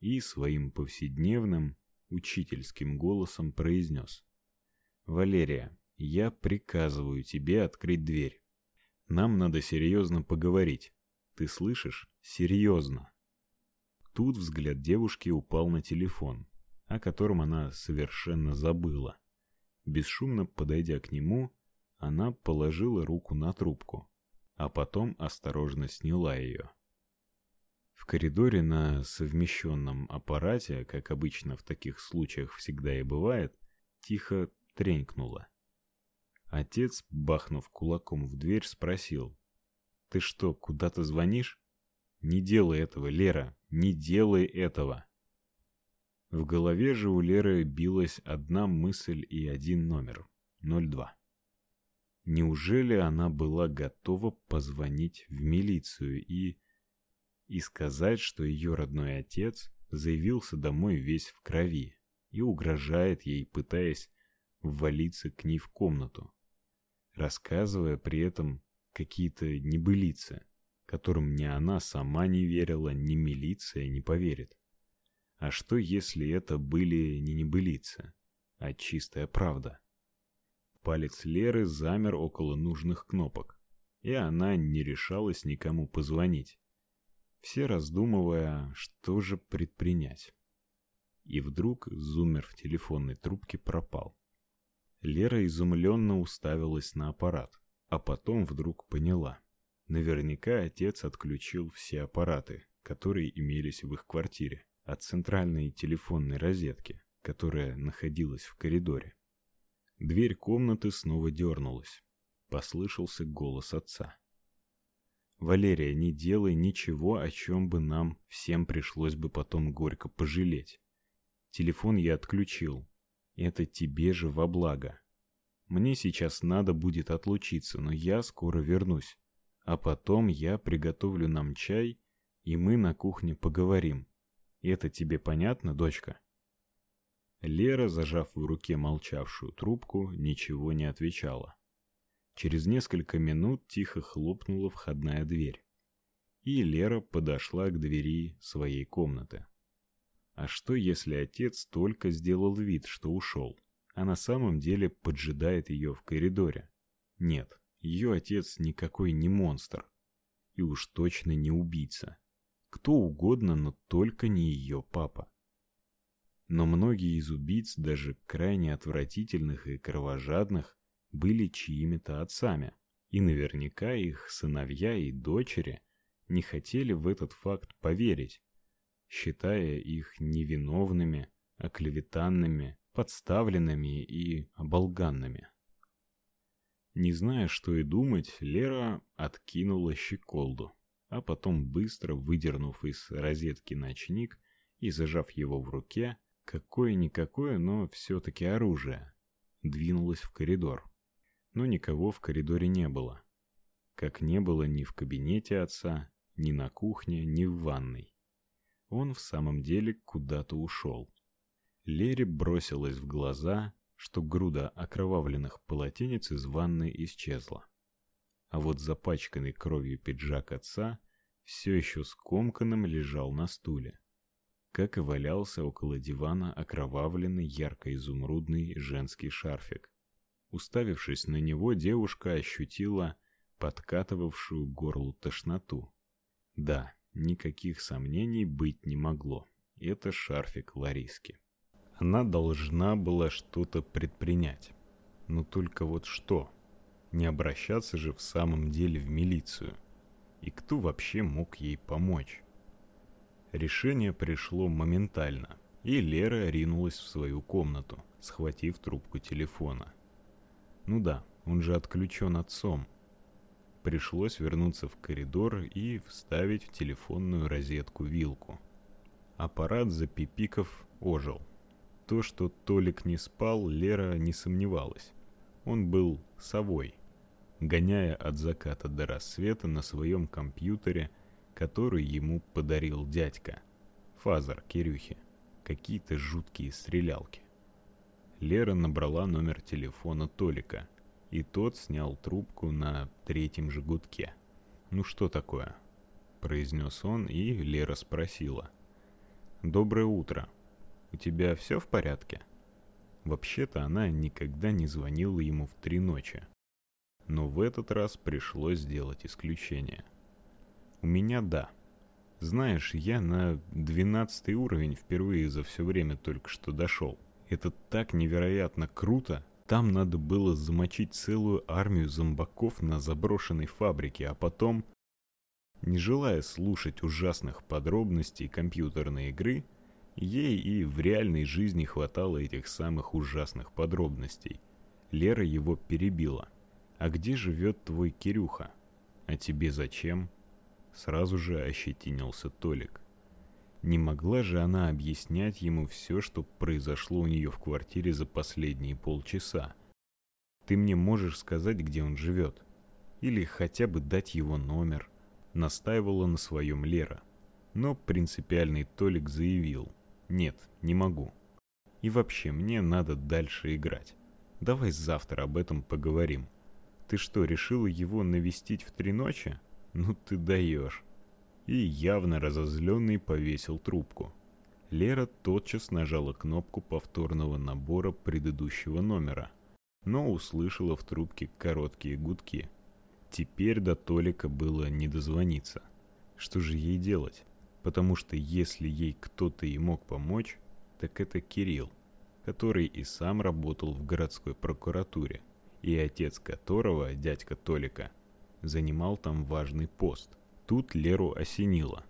и своим повседневным учительским голосом произнес. «Валерия, я приказываю тебе открыть дверь. Нам надо серьезно поговорить. Ты слышишь? Серьезно. Тут взгляд девушки упал на телефон, о котором она совершенно забыла. Бесшумно подойдя к нему, она положила руку на трубку, а потом осторожно сняла ее. В коридоре на совмещенном аппарате, как обычно в таких случаях всегда и бывает, тихо тренькнуло. Отец, бахнув кулаком в дверь, спросил: "Ты что, куда-то звонишь? Не делай этого, Лера, не делай этого". В голове же у Леры билась одна мысль и один номер 02. Неужели она была готова позвонить в милицию и и сказать, что ее родной отец заявился домой весь в крови и угрожает ей, пытаясь ввалиться к ней в комнату? рассказывая при этом какие-то небылицы, которым ни она сама не верила, ни милиция не поверит. А что, если это были не небылицы, а чистая правда? Палец Леры замер около нужных кнопок, и она не решалась никому позвонить, все раздумывая, что же предпринять. И вдруг зуммер в телефонной трубке пропал. Лера изумленно уставилась на аппарат, а потом вдруг поняла. Наверняка отец отключил все аппараты, которые имелись в их квартире, от центральной телефонной розетки, которая находилась в коридоре. Дверь комнаты снова дернулась. Послышался голос отца. Валерия, не делай ничего, о чем бы нам всем пришлось бы потом горько пожалеть. Телефон я отключил, это тебе же во благо. Мне сейчас надо будет отлучиться, но я скоро вернусь. А потом я приготовлю нам чай, и мы на кухне поговорим. Это тебе понятно, дочка? Лера, зажав в руке молчавшую трубку, ничего не отвечала. Через несколько минут тихо хлопнула входная дверь, и Лера подошла к двери своей комнаты. А что, если отец только сделал вид, что ушел, а на самом деле поджидает ее в коридоре? Нет, ее отец никакой не монстр. И уж точно не убийца. Кто угодно, но только не ее папа. Но многие из убийц, даже крайне отвратительных и кровожадных, были чьими-то отцами. И наверняка их сыновья и дочери не хотели в этот факт поверить, считая их невиновными, оклеветанными, подставленными и оболганными. Не зная, что и думать, Лера откинула щеколду, а потом быстро выдернув из розетки ночник и зажав его в руке, какое-никакое, но все таки оружие, двинулась в коридор. Но никого в коридоре не было. Как не было ни в кабинете отца, ни на кухне, ни в ванной он в самом деле куда-то ушел. Лере бросилось в глаза, что груда окровавленных полотенец из ванной исчезла. А вот запачканный кровью пиджак отца все еще скомканным лежал на стуле, как и валялся около дивана окровавленный ярко-изумрудный женский шарфик. Уставившись на него, девушка ощутила подкатывавшую горлу тошноту. Да, Никаких сомнений быть не могло. Это шарфик Лариски. Она должна была что-то предпринять. Но только вот что? Не обращаться же в самом деле в милицию. И кто вообще мог ей помочь? Решение пришло моментально, и Лера ринулась в свою комнату, схватив трубку телефона. Ну да, он же отключен отцом. Пришлось вернуться в коридор и вставить в телефонную розетку вилку. Аппарат за пипиков ожил. То, что Толик не спал, Лера не сомневалась. Он был совой, гоняя от заката до рассвета на своем компьютере, который ему подарил дядька, Фазар Кирюхи, какие-то жуткие стрелялки. Лера набрала номер телефона Толика – и тот снял трубку на третьем же гудке. «Ну что такое?» — произнес он, и Лера спросила. Доброе утро. У тебя все в порядке? Вообще-то она никогда не звонила ему в три ночи. Но в этот раз пришлось сделать исключение. У меня да. Знаешь, я на двенадцатый уровень впервые за все время только что дошел. Это так невероятно круто. Там надо было замочить целую армию зомбаков на заброшенной фабрике, а потом не желая слушать ужасных подробностей компьютерной игры, ей и в реальной жизни хватало этих самых ужасных подробностей. Лера его перебила. «А где живет твой Кирюха? А тебе зачем?» Сразу же ощетинился Толик. Не могла же она объяснять ему все, что произошло у нее в квартире за последние полчаса. «Ты мне можешь сказать, где он живет? Или хотя бы дать его номер?» настаивала на своем Лера. Но принципиальный Толик заявил, нет, не могу. И вообще, мне надо дальше играть. Давай завтра об этом поговорим. Ты что, решила его навестить в три ночи? Ну ты даешь. И явно разозленный повесил трубку. Лера тотчас нажала кнопку повторного набора предыдущего номера, но услышала в трубке короткие гудки – Теперь до Толика было не дозвониться. Что же ей делать? Потому что если ей кто-то и мог помочь, так это Кирилл, который и сам работал в городской прокуратуре, и отец которого, дядька Толика, занимал там важный пост. Тут Леру осенило,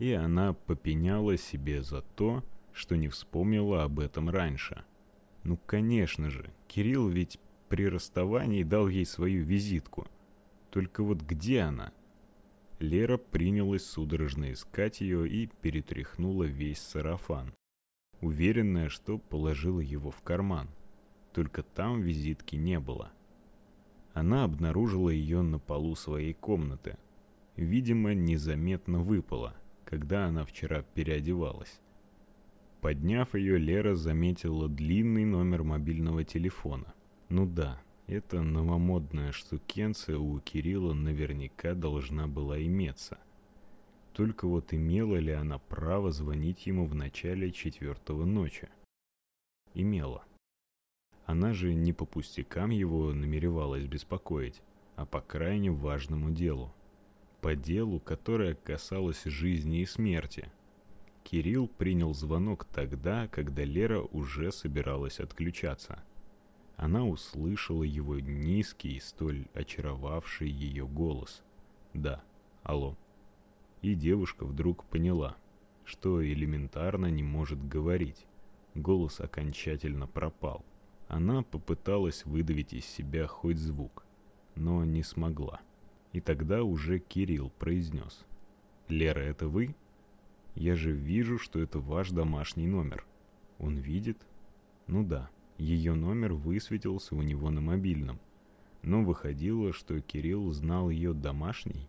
и она попеняла себе за то, что не вспомнила об этом раньше. Ну, конечно же, Кирилл ведь при расставании дал ей свою визитку, только вот где она? Лера принялась судорожно искать ее и перетряхнула весь сарафан, уверенная, что положила его в карман. Только там визитки не было. Она обнаружила ее на полу своей комнаты. Видимо, незаметно выпала, когда она вчера переодевалась. Подняв ее, Лера заметила длинный номер мобильного телефона. Ну да, эта новомодная штукенция у Кирилла наверняка должна была иметься. Только вот имела ли она право звонить ему в начале четвертого ночи? Имела. Она же не по пустякам его намеревалась беспокоить, а по крайне важному делу. По делу, которое касалось жизни и смерти. Кирилл принял звонок тогда, когда Лера уже собиралась отключаться – она услышала его низкий, столь очаровавший ее голос. «Да, алло». И девушка вдруг поняла, что элементарно не может говорить. Голос окончательно пропал. Она попыталась выдавить из себя хоть звук, но не смогла. И тогда уже Кирилл произнес. «Лера, это вы? Я же вижу, что это ваш домашний номер. Он видит? Ну да, ее номер высветился у него на мобильном. Но выходило, что Кирилл знал ее домашний.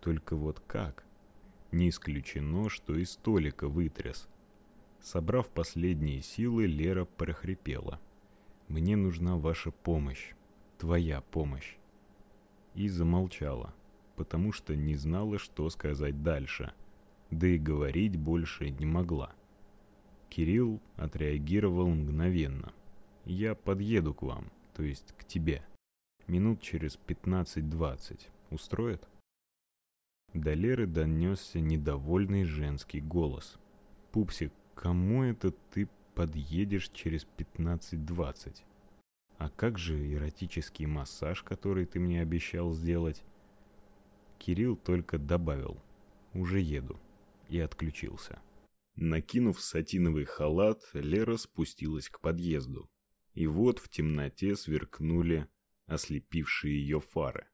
Только вот как? Не исключено, что и столика вытряс. Собрав последние силы, Лера прохрипела. «Мне нужна ваша помощь. Твоя помощь». И замолчала, потому что не знала, что сказать дальше. Да и говорить больше не могла. Кирилл отреагировал мгновенно. «Я подъеду к вам, то есть к тебе. Минут через 15-20. Устроит?» До Леры донесся недовольный женский голос. «Пупсик, кому это ты подъедешь через 15-20? А как же эротический массаж, который ты мне обещал сделать?» Кирилл только добавил «Уже еду» и отключился. Накинув сатиновый халат, Лера спустилась к подъезду. И вот в темноте сверкнули ослепившие ее фары.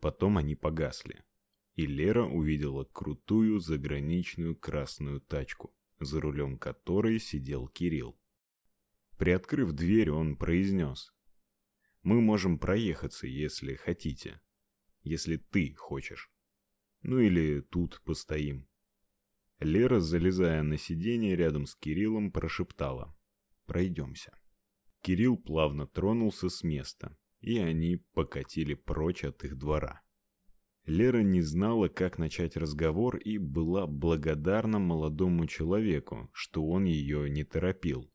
Потом они погасли. И Лера увидела крутую заграничную красную тачку, за рулем которой сидел Кирилл. Приоткрыв дверь, он произнес. «Мы можем проехаться, если хотите. Если ты хочешь. Ну или тут постоим. Лера, залезая на сиденье рядом с Кириллом, прошептала «Пройдемся». Кирилл плавно тронулся с места, и они покатили прочь от их двора. Лера не знала, как начать разговор и была благодарна молодому человеку, что он ее не торопил.